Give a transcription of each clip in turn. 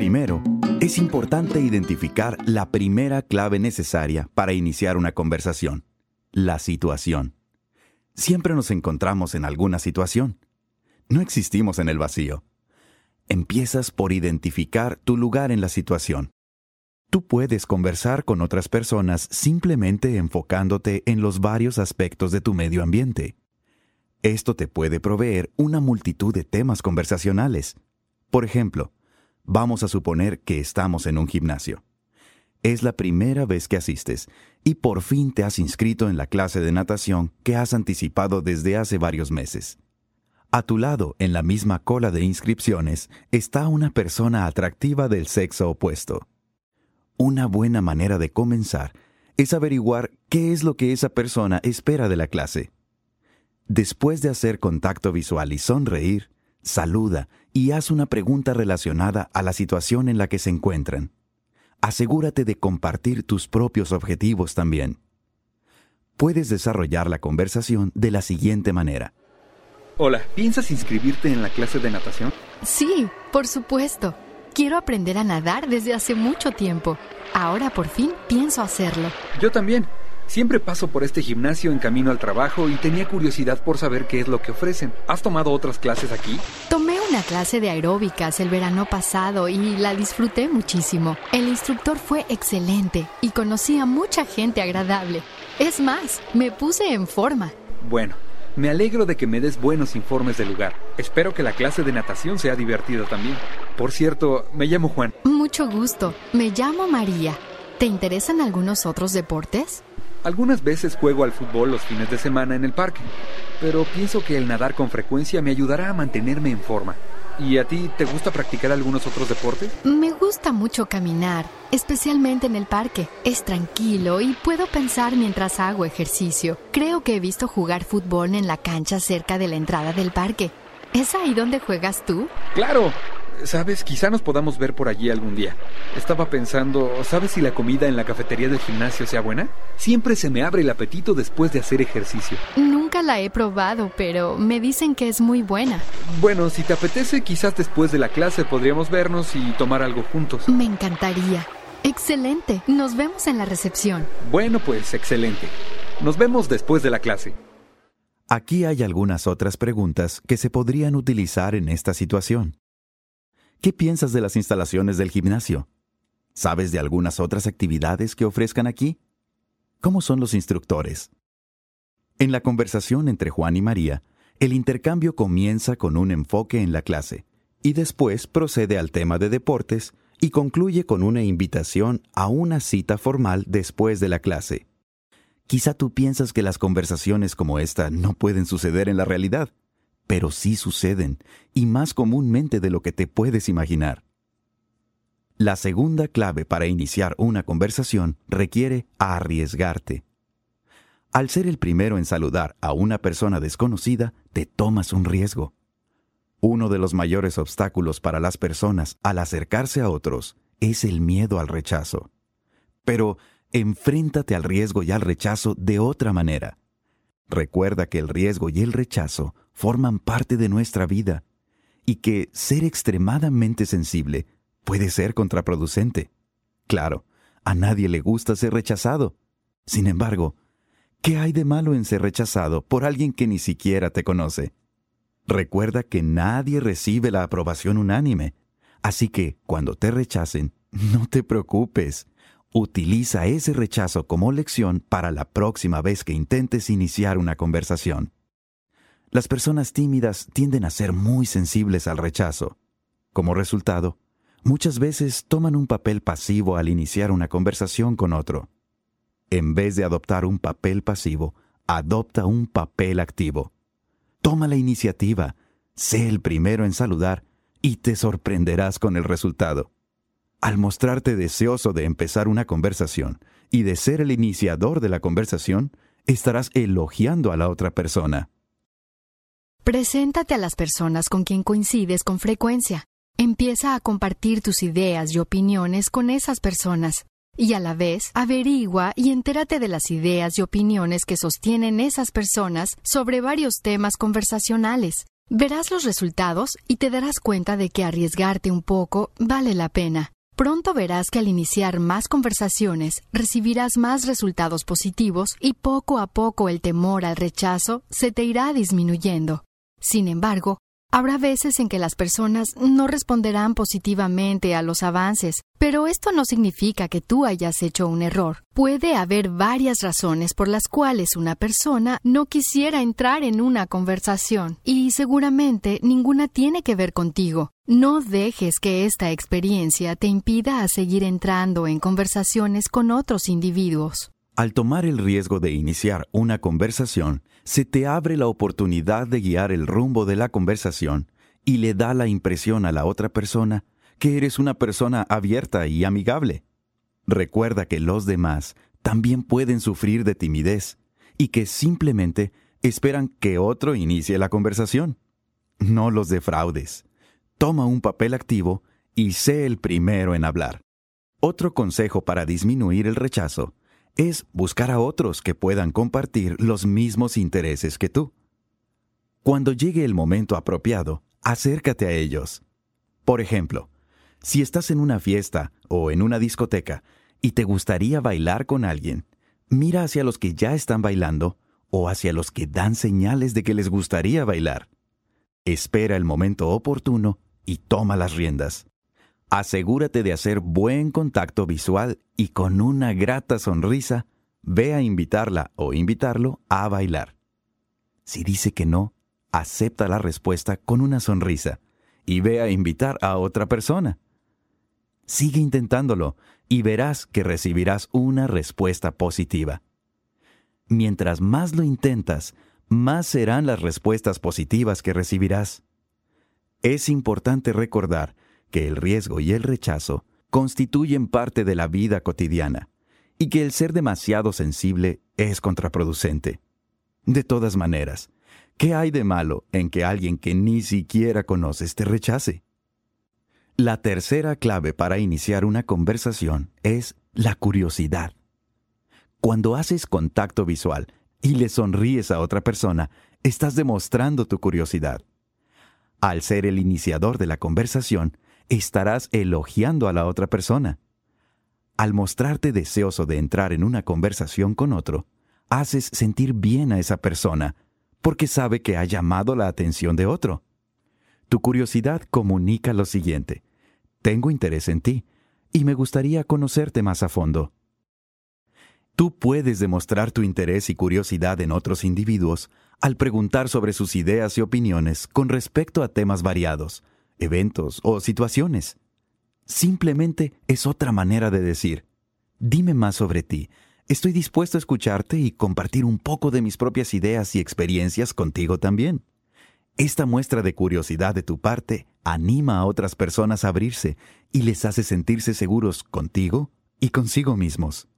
Primero, es importante identificar la primera clave necesaria para iniciar una conversación, la situación. Siempre nos encontramos en alguna situación. No existimos en el vacío. Empiezas por identificar tu lugar en la situación. Tú puedes conversar con otras personas simplemente enfocándote en los varios aspectos de tu medio ambiente. Esto te puede proveer una multitud de temas conversacionales. Por ejemplo, vamos a suponer que estamos en un gimnasio. Es la primera vez que asistes y por fin te has inscrito en la clase de natación que has anticipado desde hace varios meses. A tu lado, en la misma cola de inscripciones, está una persona atractiva del sexo opuesto. Una buena manera de comenzar es averiguar qué es lo que esa persona espera de la clase. Después de hacer contacto visual y sonreír, saluda y haz una pregunta relacionada a la situación en la que se encuentran. Asegúrate de compartir tus propios objetivos también. Puedes desarrollar la conversación de la siguiente manera. Hola, ¿piensas inscribirte en la clase de natación? Sí, por supuesto. Quiero aprender a nadar desde hace mucho tiempo. Ahora por fin pienso hacerlo. Yo también. Siempre paso por este gimnasio en camino al trabajo y tenía curiosidad por saber qué es lo que ofrecen. ¿Has tomado otras clases aquí? Tomé una clase de aeróbicas el verano pasado y la disfruté muchísimo. El instructor fue excelente y conocí a mucha gente agradable. Es más, me puse en forma. Bueno, me alegro de que me des buenos informes del lugar. Espero que la clase de natación sea divertida también. Por cierto, me llamo Juan. Mucho gusto. Me llamo María. ¿Te interesan algunos otros deportes? Algunas veces juego al fútbol los fines de semana en el parque, pero pienso que el nadar con frecuencia me ayudará a mantenerme en forma. ¿Y a ti te gusta practicar algunos otros deportes? Me gusta mucho caminar, especialmente en el parque. Es tranquilo y puedo pensar mientras hago ejercicio. Creo que he visto jugar fútbol en la cancha cerca de la entrada del parque. ¿Es ahí donde juegas tú? Claro, Sabes, quizá nos podamos ver por allí algún día. Estaba pensando, ¿sabes si la comida en la cafetería del gimnasio sea buena? Siempre se me abre el apetito después de hacer ejercicio. Nunca la he probado, pero me dicen que es muy buena. Bueno, si te apetece, quizás después de la clase podríamos vernos y tomar algo juntos. Me encantaría. Excelente. Nos vemos en la recepción. Bueno, pues excelente. Nos vemos después de la clase. Aquí hay algunas otras preguntas que se podrían utilizar en esta situación. ¿Qué piensas de las instalaciones del gimnasio? ¿Sabes de algunas otras actividades que ofrezcan aquí? ¿Cómo son los instructores? En la conversación entre Juan y María, el intercambio comienza con un enfoque en la clase y después procede al tema de deportes y concluye con una invitación a una cita formal después de la clase. Quizá tú piensas que las conversaciones como esta no pueden suceder en la realidad, pero sí suceden, y más comúnmente de lo que te puedes imaginar. La segunda clave para iniciar una conversación requiere arriesgarte. Al ser el primero en saludar a una persona desconocida, te tomas un riesgo. Uno de los mayores obstáculos para las personas al acercarse a otros es el miedo al rechazo. Pero enfréntate al riesgo y al rechazo de otra manera. Recuerda que el riesgo y el rechazo forman parte de nuestra vida y que ser extremadamente sensible puede ser contraproducente. Claro, a nadie le gusta ser rechazado. Sin embargo, ¿qué hay de malo en ser rechazado por alguien que ni siquiera te conoce? Recuerda que nadie recibe la aprobación unánime, así que cuando te rechacen, no te preocupes. Utiliza ese rechazo como lección para la próxima vez que intentes iniciar una conversación. Las personas tímidas tienden a ser muy sensibles al rechazo. Como resultado, muchas veces toman un papel pasivo al iniciar una conversación con otro. En vez de adoptar un papel pasivo, adopta un papel activo. Toma la iniciativa, sé el primero en saludar y te sorprenderás con el resultado. Al mostrarte deseoso de empezar una conversación y de ser el iniciador de la conversación, estarás elogiando a la otra persona. Preséntate a las personas con quien coincides con frecuencia. Empieza a compartir tus ideas y opiniones con esas personas. Y a la vez, averigua y entérate de las ideas y opiniones que sostienen esas personas sobre varios temas conversacionales. Verás los resultados y te darás cuenta de que arriesgarte un poco vale la pena. Pronto verás que al iniciar más conversaciones recibirás más resultados positivos y poco a poco el temor al rechazo se te irá disminuyendo. Sin embargo, Habrá veces en que las personas no responderán positivamente a los avances, pero esto no significa que tú hayas hecho un error. Puede haber varias razones por las cuales una persona no quisiera entrar en una conversación, y seguramente ninguna tiene que ver contigo. No dejes que esta experiencia te impida a seguir entrando en conversaciones con otros individuos. Al tomar el riesgo de iniciar una conversación, se te abre la oportunidad de guiar el rumbo de la conversación y le da la impresión a la otra persona que eres una persona abierta y amigable. Recuerda que los demás también pueden sufrir de timidez y que simplemente esperan que otro inicie la conversación. No los defraudes. Toma un papel activo y sé el primero en hablar. Otro consejo para disminuir el rechazo es buscar a otros que puedan compartir los mismos intereses que tú. Cuando llegue el momento apropiado, acércate a ellos. Por ejemplo, si estás en una fiesta o en una discoteca y te gustaría bailar con alguien, mira hacia los que ya están bailando o hacia los que dan señales de que les gustaría bailar. Espera el momento oportuno y toma las riendas asegúrate de hacer buen contacto visual y con una grata sonrisa, ve a invitarla o invitarlo a bailar. Si dice que no, acepta la respuesta con una sonrisa y ve a invitar a otra persona. Sigue intentándolo y verás que recibirás una respuesta positiva. Mientras más lo intentas, más serán las respuestas positivas que recibirás. Es importante recordar que el riesgo y el rechazo constituyen parte de la vida cotidiana y que el ser demasiado sensible es contraproducente. De todas maneras, ¿qué hay de malo en que alguien que ni siquiera conoces te rechace? La tercera clave para iniciar una conversación es la curiosidad. Cuando haces contacto visual y le sonríes a otra persona, estás demostrando tu curiosidad. Al ser el iniciador de la conversación, estarás elogiando a la otra persona. Al mostrarte deseoso de entrar en una conversación con otro, haces sentir bien a esa persona, porque sabe que ha llamado la atención de otro. Tu curiosidad comunica lo siguiente. Tengo interés en ti, y me gustaría conocerte más a fondo. Tú puedes demostrar tu interés y curiosidad en otros individuos al preguntar sobre sus ideas y opiniones con respecto a temas variados, eventos o situaciones. Simplemente es otra manera de decir, dime más sobre ti, estoy dispuesto a escucharte y compartir un poco de mis propias ideas y experiencias contigo también. Esta muestra de curiosidad de tu parte anima a otras personas a abrirse y les hace sentirse seguros contigo y consigo mismos.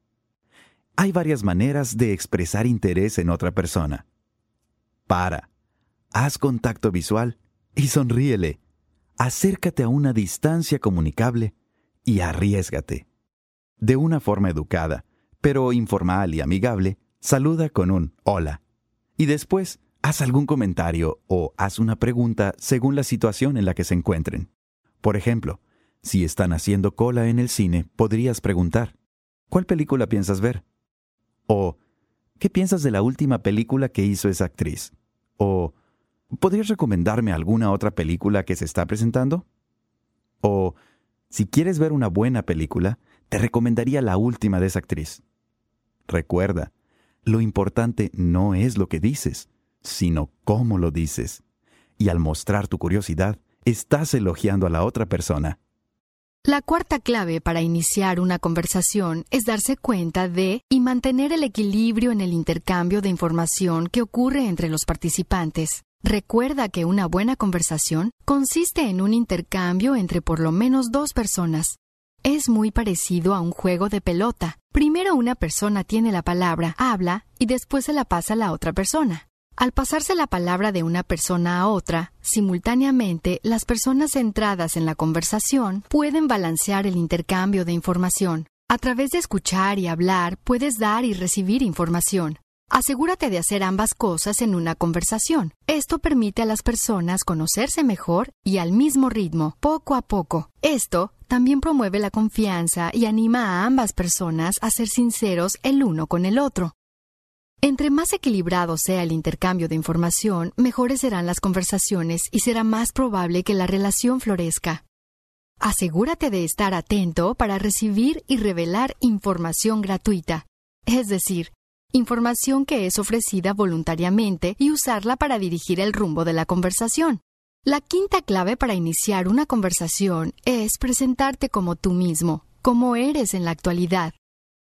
Hay varias maneras de expresar interés en otra persona. Para, haz contacto visual y sonríele acércate a una distancia comunicable y arriesgate. De una forma educada, pero informal y amigable, saluda con un hola. Y después, haz algún comentario o haz una pregunta según la situación en la que se encuentren. Por ejemplo, si están haciendo cola en el cine, podrías preguntar, ¿cuál película piensas ver? O, ¿qué piensas de la última película que hizo esa actriz? O, ¿podrías recomendarme alguna otra película que se está presentando? O, si quieres ver una buena película, te recomendaría la última de esa actriz. Recuerda, lo importante no es lo que dices, sino cómo lo dices. Y al mostrar tu curiosidad, estás elogiando a la otra persona. La cuarta clave para iniciar una conversación es darse cuenta de y mantener el equilibrio en el intercambio de información que ocurre entre los participantes. Recuerda que una buena conversación consiste en un intercambio entre por lo menos dos personas. Es muy parecido a un juego de pelota. Primero una persona tiene la palabra, habla, y después se la pasa a la otra persona. Al pasarse la palabra de una persona a otra, simultáneamente las personas centradas en la conversación pueden balancear el intercambio de información. A través de escuchar y hablar puedes dar y recibir información. Asegúrate de hacer ambas cosas en una conversación. Esto permite a las personas conocerse mejor y al mismo ritmo, poco a poco. Esto también promueve la confianza y anima a ambas personas a ser sinceros el uno con el otro. Entre más equilibrado sea el intercambio de información, mejores serán las conversaciones y será más probable que la relación florezca. Asegúrate de estar atento para recibir y revelar información gratuita, es decir, información que es ofrecida voluntariamente y usarla para dirigir el rumbo de la conversación. La quinta clave para iniciar una conversación es presentarte como tú mismo, como eres en la actualidad.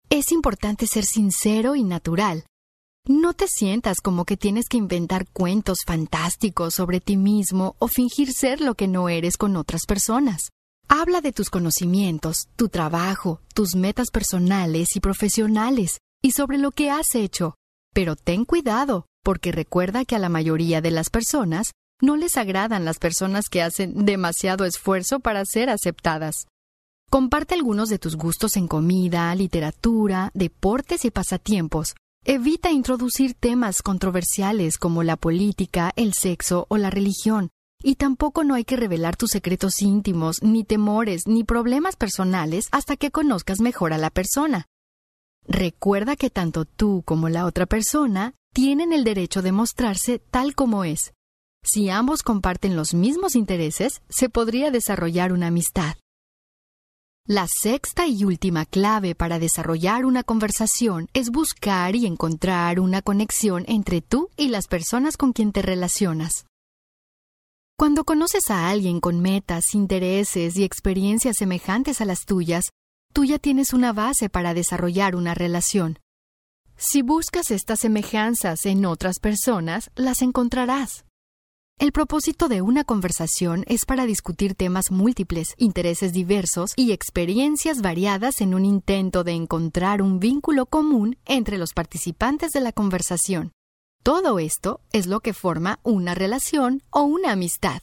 Es importante ser sincero y natural. No te sientas como que tienes que inventar cuentos fantásticos sobre ti mismo o fingir ser lo que no eres con otras personas. Habla de tus conocimientos, tu trabajo, tus metas personales y profesionales y sobre lo que has hecho. Pero ten cuidado, porque recuerda que a la mayoría de las personas no les agradan las personas que hacen demasiado esfuerzo para ser aceptadas. Comparte algunos de tus gustos en comida, literatura, deportes y pasatiempos. Evita introducir temas controversiales como la política, el sexo o la religión. Y tampoco no hay que revelar tus secretos íntimos, ni temores, ni problemas personales hasta que conozcas mejor a la persona. Recuerda que tanto tú como la otra persona tienen el derecho de mostrarse tal como es. Si ambos comparten los mismos intereses, se podría desarrollar una amistad. La sexta y última clave para desarrollar una conversación es buscar y encontrar una conexión entre tú y las personas con quien te relacionas. Cuando conoces a alguien con metas, intereses y experiencias semejantes a las tuyas, tú ya tienes una base para desarrollar una relación. Si buscas estas semejanzas en otras personas, las encontrarás. El propósito de una conversación es para discutir temas múltiples, intereses diversos y experiencias variadas en un intento de encontrar un vínculo común entre los participantes de la conversación. Todo esto es lo que forma una relación o una amistad.